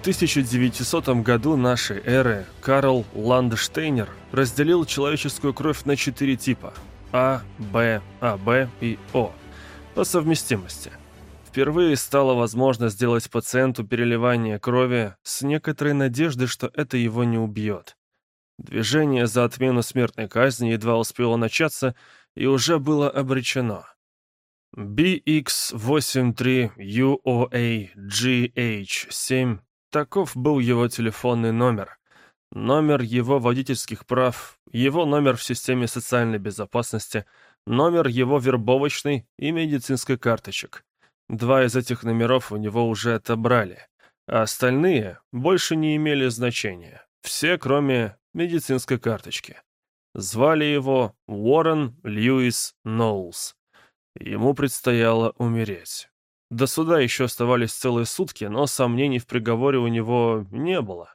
1900 году нашей эры Карл Ландштейнер разделил человеческую кровь на четыре типа – А, Б, АБ и О по совместимости. Впервые стало возможно сделать пациенту переливание крови с некоторой надеждой, что это его не убьет. Движение за отмену смертной казни едва успело начаться и уже было обречено. BX83UOAGH7 Таков был его телефонный номер. Номер его водительских прав, его номер в системе социальной безопасности, номер его вербовочной и медицинской карточек. Два из этих номеров у него уже отобрали, а остальные больше не имели значения. Все, кроме медицинской карточки. Звали его Уоррен Льюис Ноулс. Ему предстояло умереть. До суда еще оставались целые сутки, но сомнений в приговоре у него не было.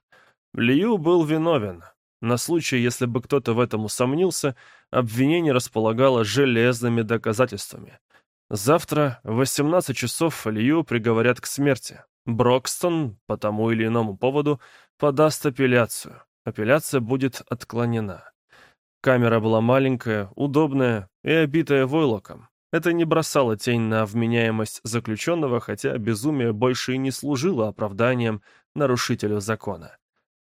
Лью был виновен. На случай, если бы кто-то в этом усомнился, обвинение располагало железными доказательствами. Завтра в 18 часов Лью приговорят к смерти. Брокстон, по тому или иному поводу, подаст апелляцию. Апелляция будет отклонена. Камера была маленькая, удобная и обитая войлоком. Это не бросало тень на вменяемость заключенного, хотя безумие больше и не служило оправданием нарушителю закона.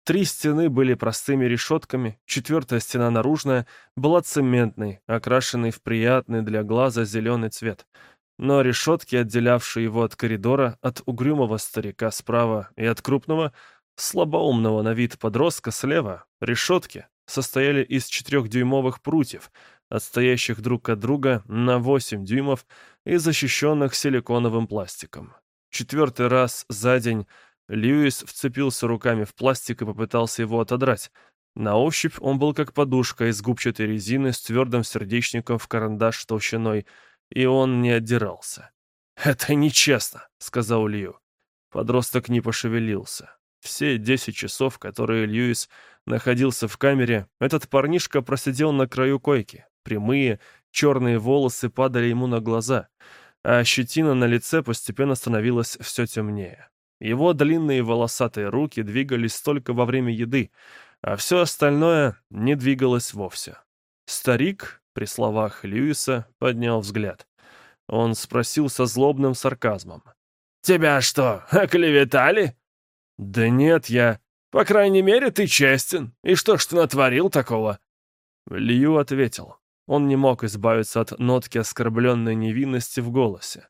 Три стены были простыми решетками, четвертая стена наружная была цементной, окрашенной в приятный для глаза зеленый цвет. Но решетки, отделявшие его от коридора, от угрюмого старика справа и от крупного, слабоумного на вид подростка слева, решетки состояли из четырехдюймовых прутьев, отстоящих друг от друга на 8 дюймов и защищенных силиконовым пластиком. Четвертый раз за день Льюис вцепился руками в пластик и попытался его отодрать. На ощупь он был как подушка из губчатой резины с твердым сердечником в карандаш толщиной, и он не отдирался. «Это нечестно», — сказал Лью. Подросток не пошевелился. Все десять часов, которые Льюис находился в камере, этот парнишка просидел на краю койки. Прямые, черные волосы падали ему на глаза, а щетина на лице постепенно становилась все темнее. Его длинные волосатые руки двигались только во время еды, а все остальное не двигалось вовсе. Старик, при словах Льюиса, поднял взгляд. Он спросил со злобным сарказмом. «Тебя что, оклеветали?» «Да нет, я...» «По крайней мере, ты честен. И что ж ты натворил такого?» Лью ответил. Он не мог избавиться от нотки оскорбленной невинности в голосе.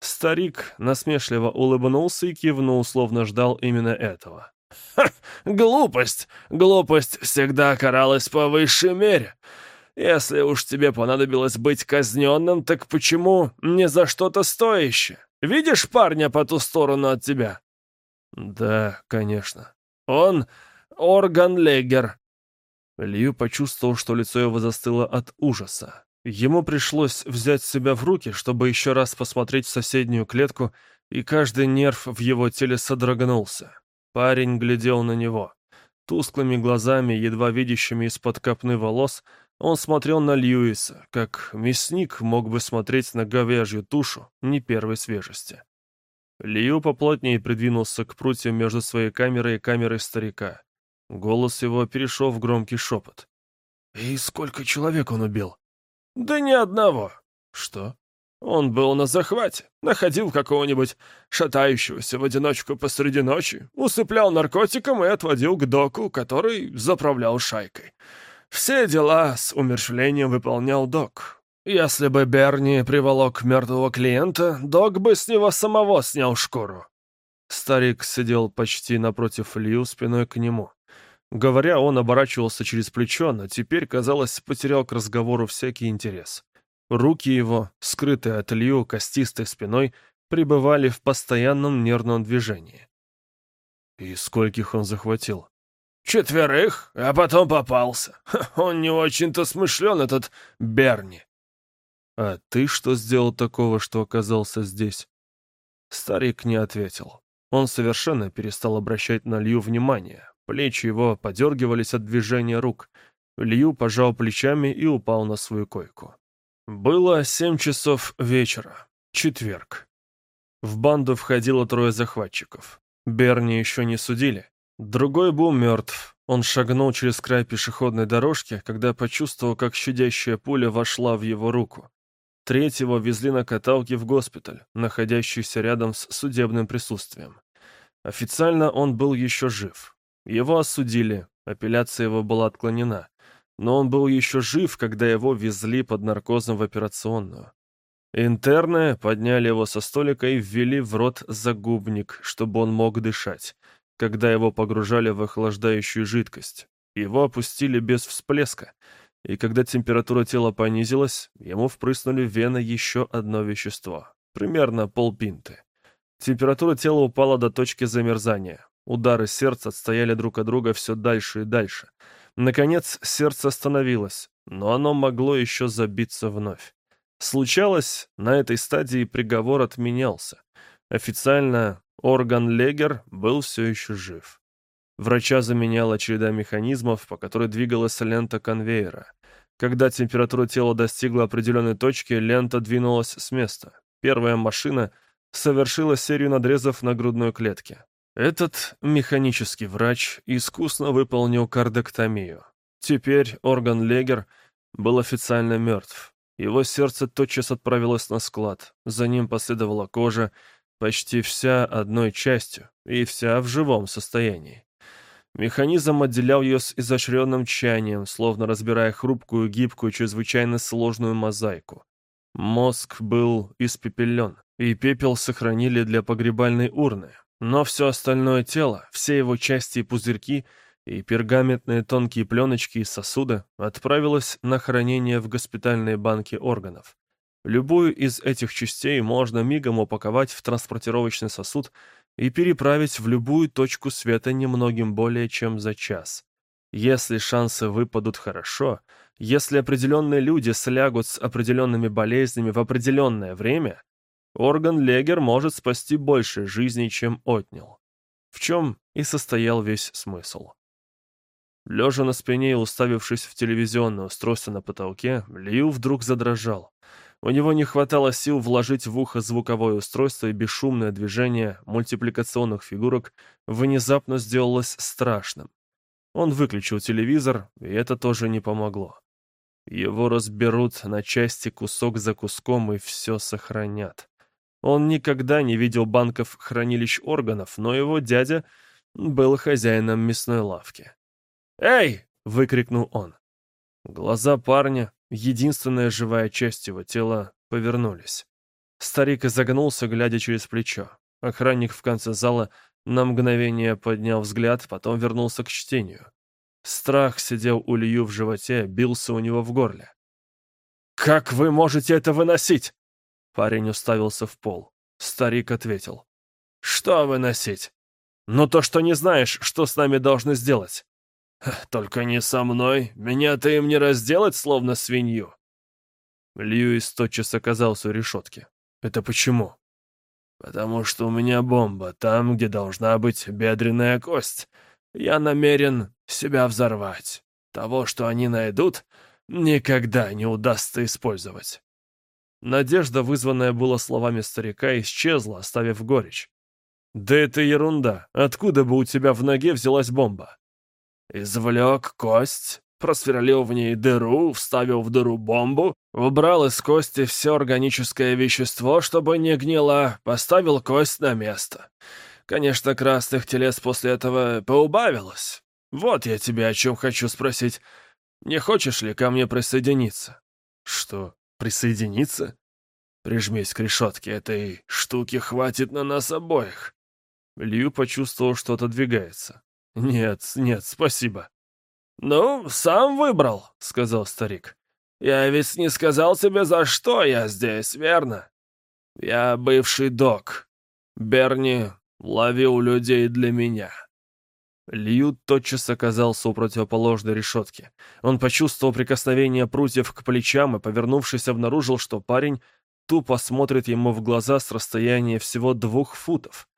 Старик насмешливо улыбнулся и кивнул, словно ждал именно этого. «Ха! Глупость! Глупость всегда каралась по высшей мере. Если уж тебе понадобилось быть казненным, так почему не за что-то стоящее? Видишь парня по ту сторону от тебя?» «Да, конечно. Он органлегер». Лью почувствовал, что лицо его застыло от ужаса. Ему пришлось взять себя в руки, чтобы еще раз посмотреть в соседнюю клетку, и каждый нерв в его теле содрогнулся. Парень глядел на него. Тусклыми глазами, едва видящими из-под копны волос, он смотрел на Льюиса, как мясник мог бы смотреть на говяжью тушу не первой свежести. Лью поплотнее придвинулся к прутьям между своей камерой и камерой старика. Голос его перешел в громкий шепот. «И сколько человек он убил?» «Да ни одного». «Что?» «Он был на захвате, находил какого-нибудь шатающегося в одиночку посреди ночи, усыплял наркотиком и отводил к доку, который заправлял шайкой. Все дела с умерщвлением выполнял док. Если бы Берни приволок мертвого клиента, док бы с него самого снял шкуру». Старик сидел почти напротив Лью спиной к нему. Говоря, он оборачивался через плечо, но теперь, казалось, потерял к разговору всякий интерес. Руки его, скрытые от Лью костистой спиной, пребывали в постоянном нервном движении. И скольких он захватил? Четверых, а потом попался. Он не очень-то смышлен, этот Берни. А ты что сделал такого, что оказался здесь? Старик не ответил. Он совершенно перестал обращать на Лью внимание, Плечи его подергивались от движения рук. Лью пожал плечами и упал на свою койку. Было семь часов вечера. Четверг. В банду входило трое захватчиков. Берни еще не судили. Другой был мертв. Он шагнул через край пешеходной дорожки, когда почувствовал, как щадящая пуля вошла в его руку. Третьего везли на каталке в госпиталь, находящийся рядом с судебным присутствием. Официально он был еще жив. Его осудили, апелляция его была отклонена. Но он был еще жив, когда его везли под наркозом в операционную. Интерны подняли его со столика и ввели в рот загубник, чтобы он мог дышать, когда его погружали в охлаждающую жидкость. Его опустили без всплеска, и когда температура тела понизилась, ему впрыснули в вены еще одно вещество, примерно полпинты. Температура тела упала до точки замерзания. Удары сердца отстояли друг от друга все дальше и дальше. Наконец, сердце остановилось, но оно могло еще забиться вновь. Случалось, на этой стадии приговор отменялся. Официально орган Легер был все еще жив. Врача заменяла череда механизмов, по которой двигалась лента конвейера. Когда температура тела достигла определенной точки, лента двинулась с места. Первая машина совершила серию надрезов на грудной клетке. Этот механический врач искусно выполнил кардектомию. Теперь орган Легер был официально мертв. Его сердце тотчас отправилось на склад. За ним последовала кожа, почти вся одной частью, и вся в живом состоянии. Механизм отделял ее с изощренным тщанием, словно разбирая хрупкую, гибкую, чрезвычайно сложную мозаику. Мозг был испепелен, и пепел сохранили для погребальной урны. Но все остальное тело, все его части и пузырьки — и пергаментные тонкие пленочки из сосуда отправилась на хранение в госпитальные банки органов. Любую из этих частей можно мигом упаковать в транспортировочный сосуд и переправить в любую точку света немногим более чем за час. Если шансы выпадут хорошо, если определенные люди слягут с определенными болезнями в определенное время, орган Легер может спасти больше жизней, чем отнял. В чем и состоял весь смысл. Лежа на спине и уставившись в телевизионное устройство на потолке, Лью вдруг задрожал. У него не хватало сил вложить в ухо звуковое устройство, и бесшумное движение мультипликационных фигурок внезапно сделалось страшным. Он выключил телевизор, и это тоже не помогло. Его разберут на части кусок за куском и все сохранят. Он никогда не видел банков хранилищ органов, но его дядя был хозяином мясной лавки. «Эй!» — выкрикнул он. Глаза парня, единственная живая часть его тела, повернулись. Старик изогнулся, глядя через плечо. Охранник в конце зала на мгновение поднял взгляд, потом вернулся к чтению. Страх сидел у Лью в животе, бился у него в горле. «Как вы можете это выносить?» Парень уставился в пол. Старик ответил. «Что выносить? Ну то, что не знаешь, что с нами должны сделать. «Только не со мной. Меня-то им не разделать, словно свинью». Льюис тотчас оказался у решетки. «Это почему?» «Потому что у меня бомба там, где должна быть бедренная кость. Я намерен себя взорвать. Того, что они найдут, никогда не удастся использовать». Надежда, вызванная была словами старика, исчезла, оставив горечь. «Да это ерунда. Откуда бы у тебя в ноге взялась бомба?» Извлек кость, просверлил в ней дыру, вставил в дыру бомбу, убрал из кости все органическое вещество, чтобы не гнило, поставил кость на место. Конечно, красных телес после этого поубавилось. Вот я тебя о чем хочу спросить. Не хочешь ли ко мне присоединиться? Что, присоединиться? Прижмись к решетке, этой штуки хватит на нас обоих. Лью почувствовал, что отодвигается. «Нет, нет, спасибо». «Ну, сам выбрал», — сказал старик. «Я ведь не сказал тебе, за что я здесь, верно? Я бывший док. Берни ловил людей для меня». Лью тотчас оказался у противоположной решетки. Он почувствовал прикосновение прутьев к плечам и, повернувшись, обнаружил, что парень тупо смотрит ему в глаза с расстояния всего двух футов.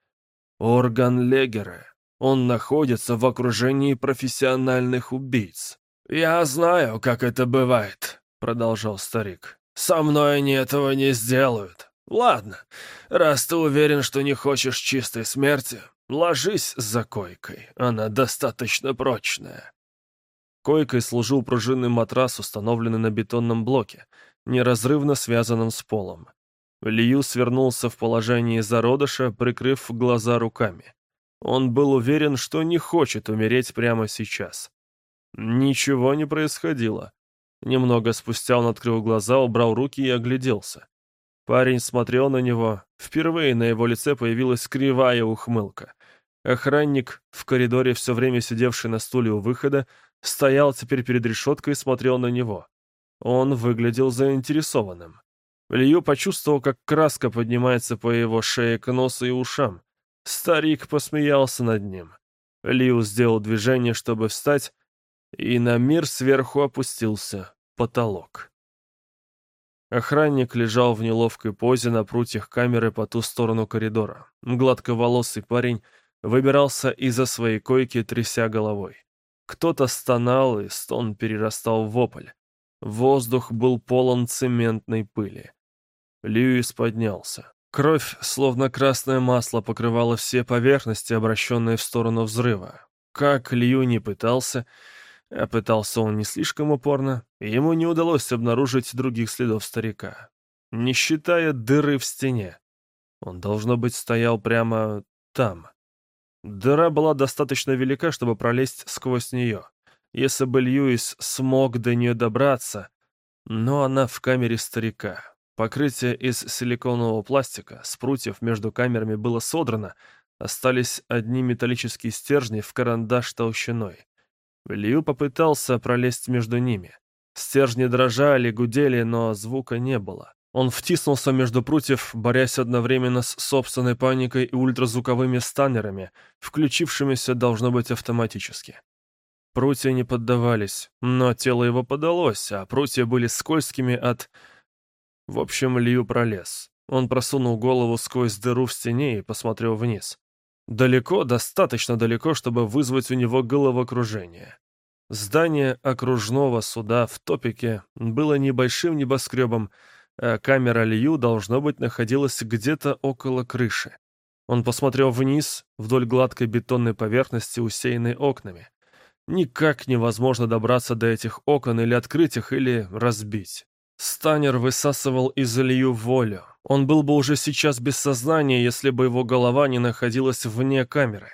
Орган Легера. Он находится в окружении профессиональных убийц. «Я знаю, как это бывает», — продолжал старик. «Со мной они этого не сделают. Ладно, раз ты уверен, что не хочешь чистой смерти, Ложись за койкой, она достаточно прочная». Койкой служил пружинный матрас, установленный на бетонном блоке, неразрывно связанном с полом. Лью свернулся в положении зародыша, прикрыв глаза руками. Он был уверен, что не хочет умереть прямо сейчас. Ничего не происходило. Немного спустя он открыл глаза, убрал руки и огляделся. Парень смотрел на него. Впервые на его лице появилась кривая ухмылка. Охранник, в коридоре все время сидевший на стуле у выхода, стоял теперь перед решеткой и смотрел на него. Он выглядел заинтересованным. Лью почувствовал, как краска поднимается по его шее к носу и ушам. Старик посмеялся над ним. Лью сделал движение, чтобы встать, и на мир сверху опустился потолок. Охранник лежал в неловкой позе на прутьях камеры по ту сторону коридора. Гладковолосый парень выбирался из-за своей койки, тряся головой. Кто-то стонал, и стон перерастал в вопль. Воздух был полон цементной пыли. Льюис поднялся. Кровь, словно красное масло, покрывала все поверхности, обращенные в сторону взрыва. Как Лью не пытался, а пытался он не слишком упорно, ему не удалось обнаружить других следов старика. Не считая дыры в стене. Он, должно быть, стоял прямо там. Дыра была достаточно велика, чтобы пролезть сквозь нее. Если бы Льюис смог до нее добраться, но она в камере старика. Покрытие из силиконового пластика с между камерами было содрано, остались одни металлические стержни в карандаш толщиной. Лью попытался пролезть между ними. Стержни дрожали, гудели, но звука не было. Он втиснулся между прутьев, борясь одновременно с собственной паникой и ультразвуковыми станерами, включившимися, должно быть, автоматически. Прутья не поддавались, но тело его подалось, а прутья были скользкими от... В общем, Лью пролез. Он просунул голову сквозь дыру в стене и посмотрел вниз. Далеко, достаточно далеко, чтобы вызвать у него головокружение. Здание окружного суда в топике было небольшим небоскребом, камера Лью, должно быть, находилась где-то около крыши. Он посмотрел вниз, вдоль гладкой бетонной поверхности, усеянной окнами. Никак невозможно добраться до этих окон или открыть их, или разбить. Станер высасывал из Илью волю. Он был бы уже сейчас без сознания, если бы его голова не находилась вне камеры.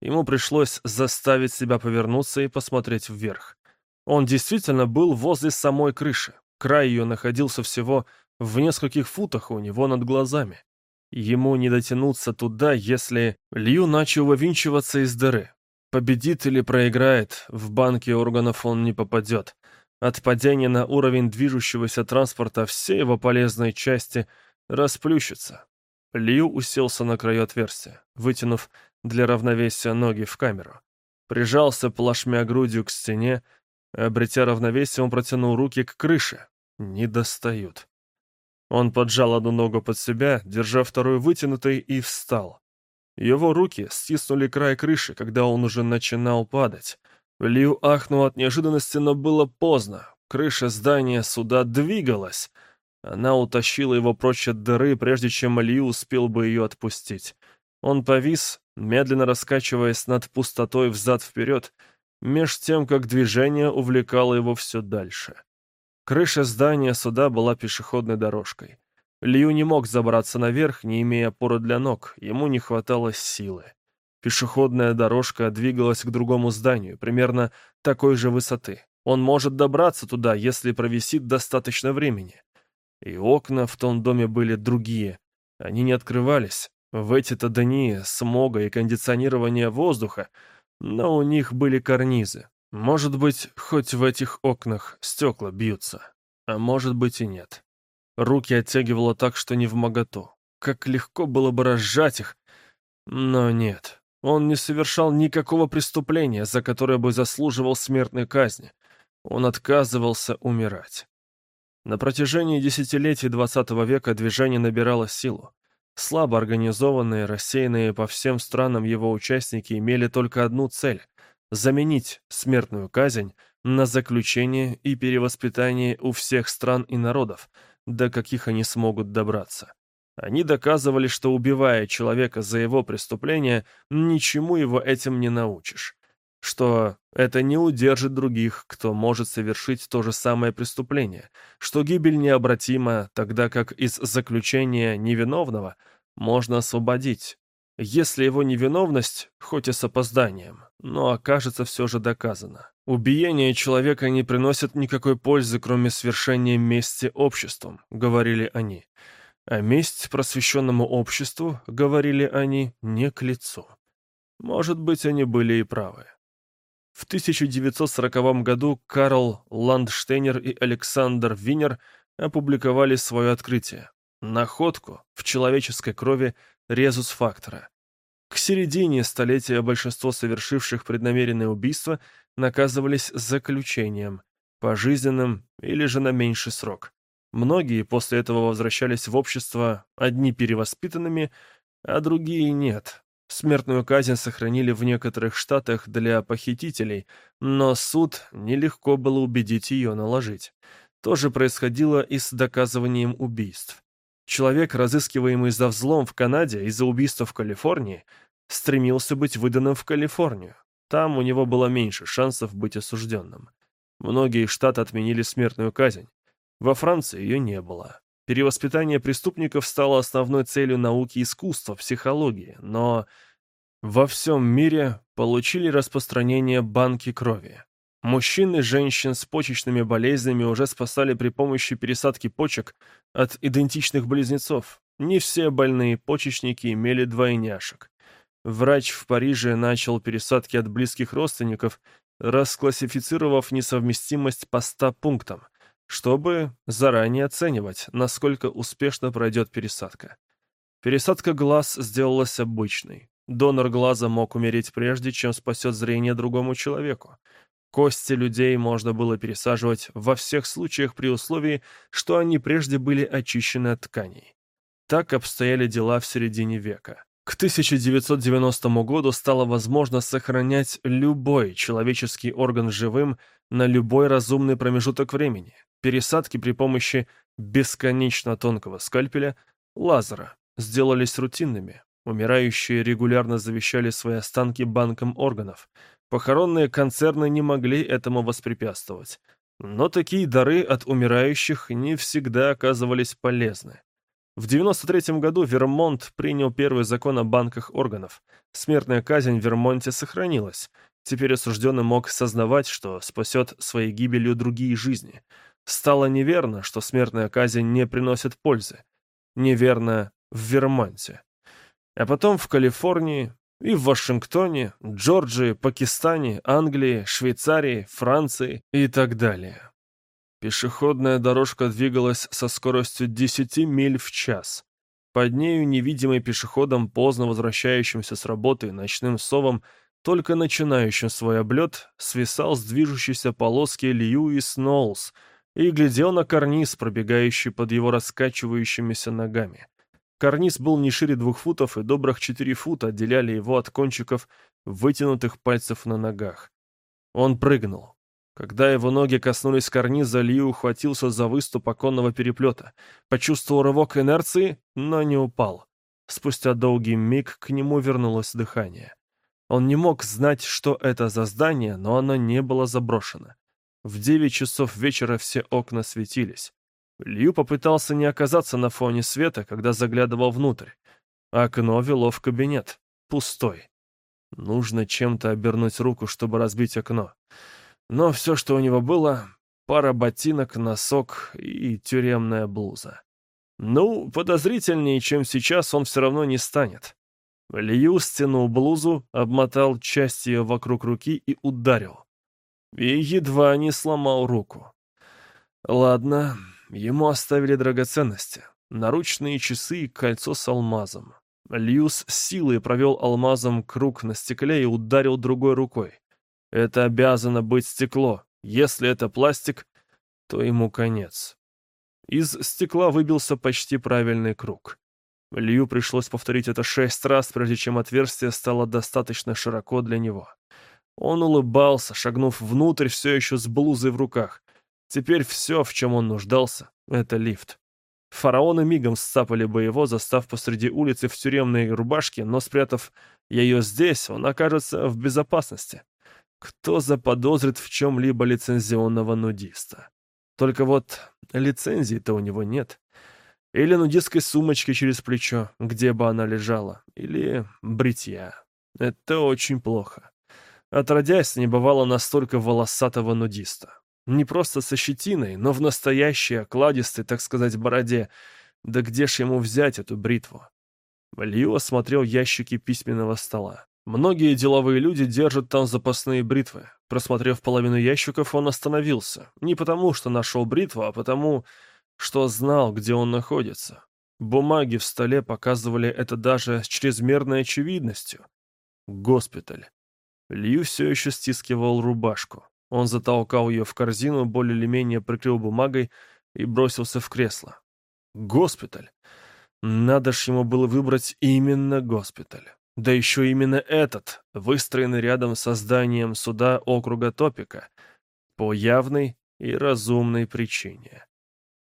Ему пришлось заставить себя повернуться и посмотреть вверх. Он действительно был возле самой крыши. Край ее находился всего в нескольких футах у него над глазами. Ему не дотянуться туда, если Лью начал вывинчиваться из дыры. Победит или проиграет, в банке органов он не попадет. От падения на уровень движущегося транспорта все его полезные части расплющатся. Лью уселся на краю отверстия, вытянув для равновесия ноги в камеру. Прижался плашмя грудью к стене, обретя равновесие, он протянул руки к крыше. Не достают. Он поджал одну ногу под себя, держа вторую вытянутой, и встал. Его руки стиснули край крыши, когда он уже начинал падать. Лью ахнул от неожиданности, но было поздно. Крыша здания суда двигалась. Она утащила его прочь от дыры, прежде чем Лью успел бы ее отпустить. Он повис, медленно раскачиваясь над пустотой взад-вперед, меж тем, как движение увлекало его все дальше. Крыша здания суда была пешеходной дорожкой. Лью не мог забраться наверх, не имея опоры для ног, ему не хватало силы. Пешеходная дорожка двигалась к другому зданию, примерно такой же высоты. Он может добраться туда, если провисит достаточно времени. И окна в том доме были другие. Они не открывались. В эти-то дни смога и кондиционирования воздуха, но у них были карнизы. Может быть, хоть в этих окнах стекла бьются, а может быть и нет. Руки оттягивало так, что не в моготу. Как легко было бы разжать их, но нет. Он не совершал никакого преступления, за которое бы заслуживал смертной казни. Он отказывался умирать. На протяжении десятилетий XX века движение набирало силу. Слабо организованные, рассеянные по всем странам его участники имели только одну цель заменить смертную казнь на заключение и перевоспитание у всех стран и народов, до каких они смогут добраться. Они доказывали, что убивая человека за его преступление, ничему его этим не научишь. Что это не удержит других, кто может совершить то же самое преступление, что гибель необратима, тогда как из заключения невиновного можно освободить, если его невиновность, хоть и с опозданием, но окажется все же доказана. Убиение человека не приносит никакой пользы, кроме свершения мести обществом, говорили они. А месть просвещенному обществу, говорили они, не к лицу. Может быть, они были и правы. В 1940 году Карл Ландштейнер и Александр Винер опубликовали свое открытие – находку в человеческой крови резус-фактора. К середине столетия большинство совершивших преднамеренное убийство наказывались заключением, пожизненным или же на меньший срок. Многие после этого возвращались в общество одни перевоспитанными, а другие нет. Смертную казнь сохранили в некоторых штатах для похитителей, но суд нелегко было убедить ее наложить. То же происходило и с доказыванием убийств. Человек, разыскиваемый за взлом в Канаде и за убийство в Калифорнии, стремился быть выданным в Калифорнию. Там у него было меньше шансов быть осужденным. Многие штаты отменили смертную казнь. Во Франции ее не было. Перевоспитание преступников стало основной целью науки искусства, психологии, но во всем мире получили распространение банки крови. Мужчин и женщин с почечными болезнями уже спасали при помощи пересадки почек от идентичных близнецов. Не все больные почечники имели двойняшек. Врач в Париже начал пересадки от близких родственников, расклассифицировав несовместимость по 100 пунктам – чтобы заранее оценивать, насколько успешно пройдет пересадка. Пересадка глаз сделалась обычной. Донор глаза мог умереть прежде, чем спасет зрение другому человеку. Кости людей можно было пересаживать во всех случаях при условии, что они прежде были очищены от тканей. Так обстояли дела в середине века. К 1990 году стало возможно сохранять любой человеческий орган живым на любой разумный промежуток времени. Пересадки при помощи бесконечно тонкого скальпеля, лазера, сделались рутинными. Умирающие регулярно завещали свои останки банкам органов. Похоронные концерны не могли этому воспрепятствовать. Но такие дары от умирающих не всегда оказывались полезны. В 93 году Вермонт принял первый закон о банках органов. Смертная казнь в Вермонте сохранилась. Теперь осужденный мог сознавать, что спасет своей гибелью другие жизни. Стало неверно, что смертная казнь не приносит пользы. Неверно в Вермонте. А потом в Калифорнии и в Вашингтоне, Джорджии, Пакистане, Англии, Швейцарии, Франции и так далее. Пешеходная дорожка двигалась со скоростью 10 миль в час. Под нею невидимый пешеходом, поздно возвращающимся с работы ночным совом, только начинающим свой облет, свисал с движущейся полоски Льюис Ноллс и глядел на карниз, пробегающий под его раскачивающимися ногами. Карниз был не шире двух футов, и добрых четыре фута отделяли его от кончиков вытянутых пальцев на ногах. Он прыгнул. Когда его ноги коснулись карниза, Лью ухватился за выступ оконного переплета. Почувствовал рывок инерции, но не упал. Спустя долгий миг к нему вернулось дыхание. Он не мог знать, что это за здание, но оно не было заброшено. В девять часов вечера все окна светились. Лью попытался не оказаться на фоне света, когда заглядывал внутрь. Окно вело в кабинет. Пустой. Нужно чем-то обернуть руку, чтобы разбить окно. Но все, что у него было, пара ботинок, носок и тюремная блуза. Ну, подозрительнее, чем сейчас, он все равно не станет. Лью стянул блузу, обмотал часть ее вокруг руки и ударил. И едва не сломал руку. Ладно, ему оставили драгоценности. Наручные часы и кольцо с алмазом. Льюс силой провел алмазом круг на стекле и ударил другой рукой. Это обязано быть стекло. Если это пластик, то ему конец. Из стекла выбился почти правильный круг. Лью пришлось повторить это шесть раз, прежде чем отверстие стало достаточно широко для него. Он улыбался, шагнув внутрь все еще с блузой в руках. Теперь все, в чем он нуждался, — это лифт. Фараоны мигом сцапали бы его, застав посреди улицы в тюремной рубашке, но спрятав ее здесь, он окажется в безопасности. Кто заподозрит в чем-либо лицензионного нудиста? Только вот лицензии-то у него нет. Или нудистской сумочки через плечо, где бы она лежала. Или бритья. Это очень плохо. Отродясь, не бывало настолько волосатого нудиста. Не просто со щетиной, но в настоящей, окладистой, так сказать, бороде. Да где ж ему взять эту бритву? Лью осмотрел ящики письменного стола. Многие деловые люди держат там запасные бритвы. Просмотрев половину ящиков, он остановился. Не потому, что нашел бритву, а потому, что знал, где он находится. Бумаги в столе показывали это даже с чрезмерной очевидностью. Госпиталь. Лью все еще стискивал рубашку. Он затолкал ее в корзину, более или менее прикрыл бумагой и бросился в кресло. Госпиталь. Надо ж ему было выбрать именно госпиталь. Да еще именно этот, выстроенный рядом со зданием суда округа Топика, по явной и разумной причине.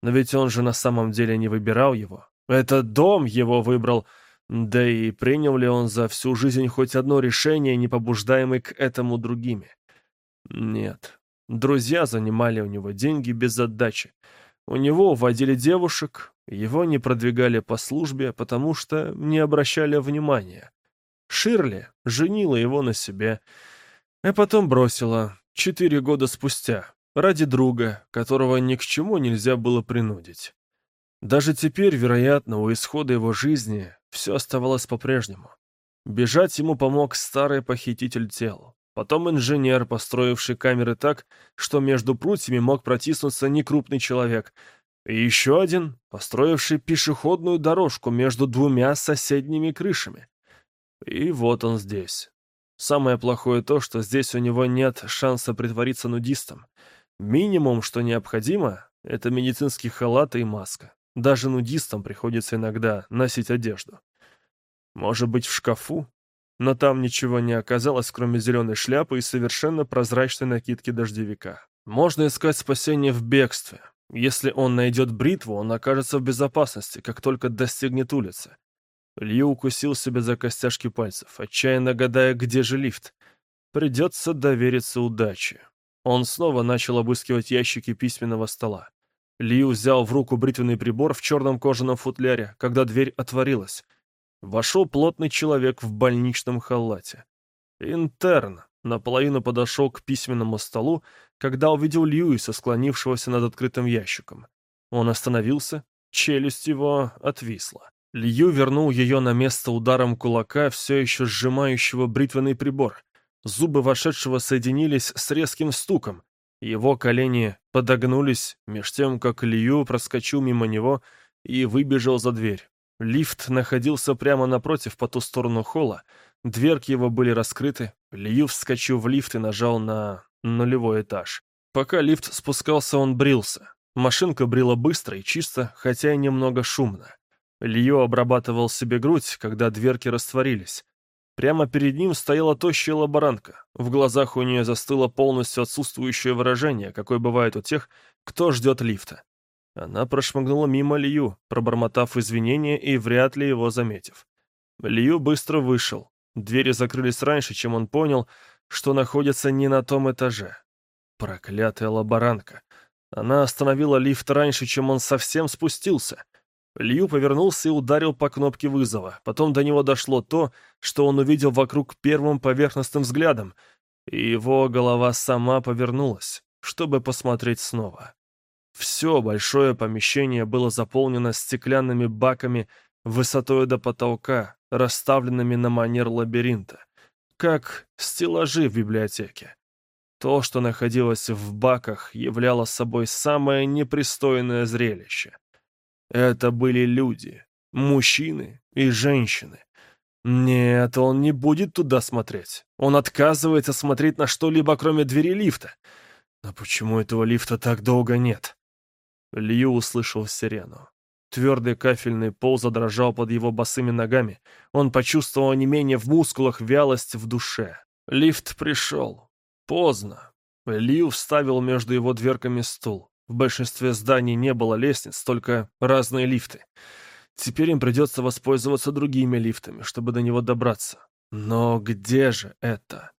Но ведь он же на самом деле не выбирал его. Этот дом его выбрал — да и принял ли он за всю жизнь хоть одно решение, не побуждаемое к этому другими? Нет. Друзья занимали у него деньги без отдачи. У него уводили девушек, его не продвигали по службе, потому что не обращали внимания. Ширли женила его на себе, а потом бросила четыре года спустя, ради друга, которого ни к чему нельзя было принудить. Даже теперь, вероятно, у исхода его жизни все оставалось по-прежнему. Бежать ему помог старый похититель тел. Потом инженер, построивший камеры так, что между прутьями мог протиснуться некрупный человек. И еще один, построивший пешеходную дорожку между двумя соседними крышами. И вот он здесь. Самое плохое то, что здесь у него нет шанса притвориться нудистом. Минимум, что необходимо, это медицинский халат и маска. Даже нудистам приходится иногда носить одежду. Может быть, в шкафу? Но там ничего не оказалось, кроме зеленой шляпы и совершенно прозрачной накидки дождевика. Можно искать спасение в бегстве. Если он найдет бритву, он окажется в безопасности, как только достигнет улицы. Лью укусил себя за костяшки пальцев, отчаянно гадая, где же лифт. Придется довериться удаче. Он снова начал обыскивать ящики письменного стола. Лью взял в руку бритвенный прибор в черном кожаном футляре, когда дверь отворилась. Вошел плотный человек в больничном халате. Интерн наполовину подошел к письменному столу, когда увидел Льюиса, склонившегося над открытым ящиком. Он остановился, челюсть его отвисла. Лью вернул ее на место ударом кулака, все еще сжимающего бритвенный прибор. Зубы вошедшего соединились с резким стуком, его колени подогнулись, меж тем, как Лью проскочил мимо него и выбежал за дверь. Лифт находился прямо напротив, по ту сторону холла. Дверки его были раскрыты. Лью вскочил в лифт и нажал на нулевой этаж. Пока лифт спускался, он брился. Машинка брила быстро и чисто, хотя и немного шумно. Лью обрабатывал себе грудь, когда дверки растворились. Прямо перед ним стояла тощая лаборантка. В глазах у нее застыло полностью отсутствующее выражение, какое бывает у тех, кто ждет лифта. Она прошмыгнула мимо Лью, пробормотав извинения и вряд ли его заметив. Лью быстро вышел. Двери закрылись раньше, чем он понял, что находится не на том этаже. Проклятая лаборантка. Она остановила лифт раньше, чем он совсем спустился. Лью повернулся и ударил по кнопке вызова. Потом до него дошло то, что он увидел вокруг первым поверхностным взглядом, и его голова сама повернулась, чтобы посмотреть снова. Все большое помещение было заполнено стеклянными баками высотой до потолка, расставленными на манер лабиринта, как стеллажи в библиотеке. То, что находилось в баках, являло собой самое непристойное зрелище. Это были люди, мужчины и женщины. Нет, он не будет туда смотреть. Он отказывается смотреть на что-либо, кроме двери лифта. Но почему этого лифта так долго нет? Лью услышал сирену. Твердый кафельный пол задрожал под его босыми ногами. Он почувствовал не менее в мускулах вялость в душе. Лифт пришел. Поздно. Лью вставил между его дверками стул. В большинстве зданий не было лестниц, только разные лифты. Теперь им придется воспользоваться другими лифтами, чтобы до него добраться. Но где же это?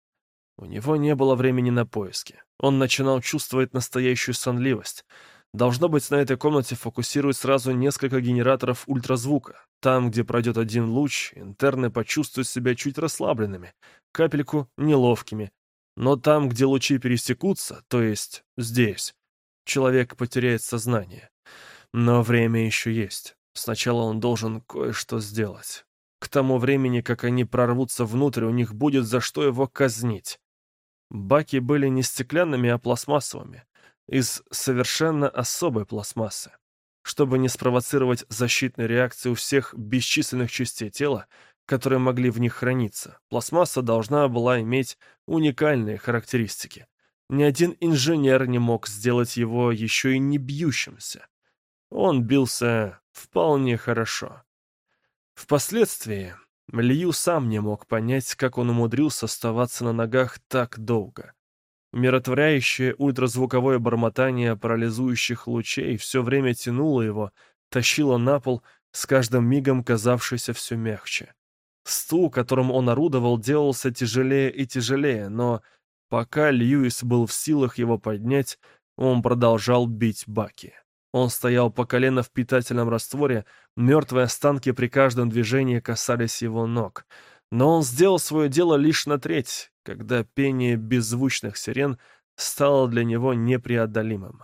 У него не было времени на поиски. Он начинал чувствовать настоящую сонливость. Должно быть, на этой комнате фокусируют сразу несколько генераторов ультразвука. Там, где пройдет один луч, интерны почувствуют себя чуть расслабленными, капельку неловкими. Но там, где лучи пересекутся, то есть здесь, человек потеряет сознание. Но время еще есть. Сначала он должен кое-что сделать. К тому времени, как они прорвутся внутрь, у них будет за что его казнить. Баки были не стеклянными, а пластмассовыми. Из совершенно особой пластмассы. Чтобы не спровоцировать защитной реакции у всех бесчисленных частей тела, которые могли в них храниться, пластмасса должна была иметь уникальные характеристики. Ни один инженер не мог сделать его еще и не бьющимся. Он бился вполне хорошо. Впоследствии Лью сам не мог понять, как он умудрился оставаться на ногах так долго. Миротворяющее ультразвуковое бормотание парализующих лучей все время тянуло его, тащило на пол, с каждым мигом казавшийся все мягче. Стул, которым он орудовал, делался тяжелее и тяжелее, но пока Льюис был в силах его поднять, он продолжал бить Баки. Он стоял по колено в питательном растворе, мертвые останки при каждом движении касались его ног. Но он сделал свое дело лишь на треть, когда пение беззвучных сирен стало для него непреодолимым.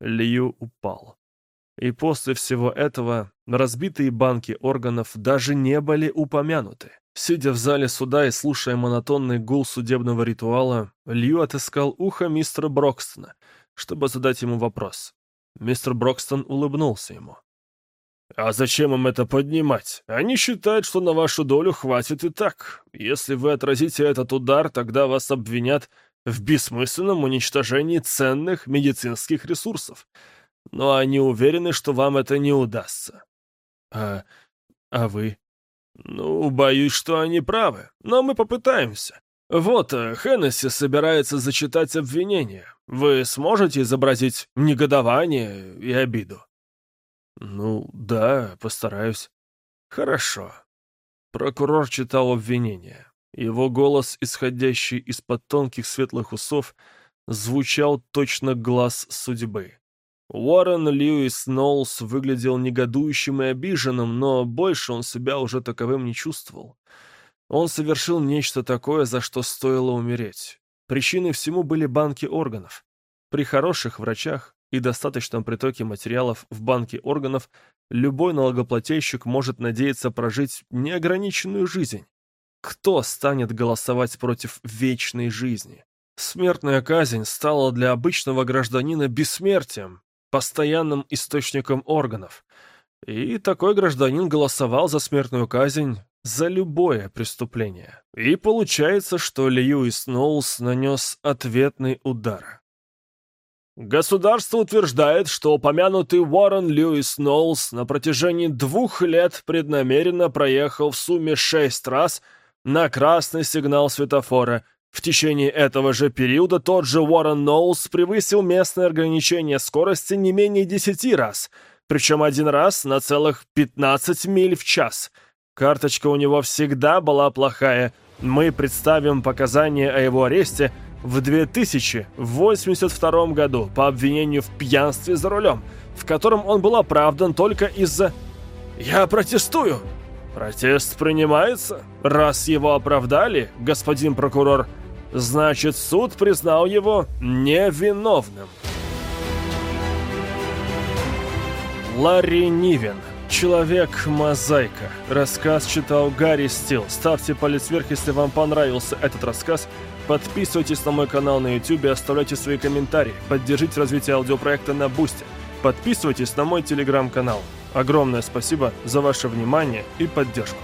Лью упал. И после всего этого разбитые банки органов даже не были упомянуты. Сидя в зале суда и слушая монотонный гул судебного ритуала, Лью отыскал ухо мистера Брокстона, чтобы задать ему вопрос. Мистер Брокстон улыбнулся ему. «А зачем им это поднимать? Они считают, что на вашу долю хватит и так. Если вы отразите этот удар, тогда вас обвинят в бессмысленном уничтожении ценных медицинских ресурсов. Но они уверены, что вам это не удастся». «А... а вы?» «Ну, боюсь, что они правы, но мы попытаемся. Вот, э, Хеннесси собирается зачитать обвинение. Вы сможете изобразить негодование и обиду? Ну, да, постараюсь. Хорошо. Прокурор читал обвинение. Его голос, исходящий из-под тонких светлых усов, звучал точно глаз судьбы. Уоррен Льюис Ноулс выглядел негодующим и обиженным, но больше он себя уже таковым не чувствовал. Он совершил нечто такое, за что стоило умереть. Причиной всему были банки органов. При хороших врачах и достаточном притоке материалов в банке органов любой налогоплательщик может надеяться прожить неограниченную жизнь. Кто станет голосовать против вечной жизни? Смертная казнь стала для обычного гражданина бессмертием, постоянным источником органов. И такой гражданин голосовал за смертную казнь за любое преступление. И получается, что Льюис Ноулс нанес ответный удар. Государство утверждает, что упомянутый Уоррен Льюис Ноулс на протяжении двух лет преднамеренно проехал в сумме шесть раз на красный сигнал светофора. В течение этого же периода тот же Уоррен Ноулс превысил местное ограничение скорости не менее десяти раз, причем один раз на целых 15 миль в час – Карточка у него всегда была плохая. Мы представим показания о его аресте в 2082 году по обвинению в пьянстве за рулем, в котором он был оправдан только из-за... «Я протестую!» «Протест принимается. Раз его оправдали, господин прокурор, значит, суд признал его невиновным». Ларри Нивен Человек-мозаика. Рассказ читал Гарри Стил. Ставьте палец вверх, если вам понравился этот рассказ. Подписывайтесь на мой канал на YouTube, оставляйте свои комментарии. Поддержите развитие аудиопроекта на Бусте. Подписывайтесь на мой телеграм-канал. Огромное спасибо за ваше внимание и поддержку.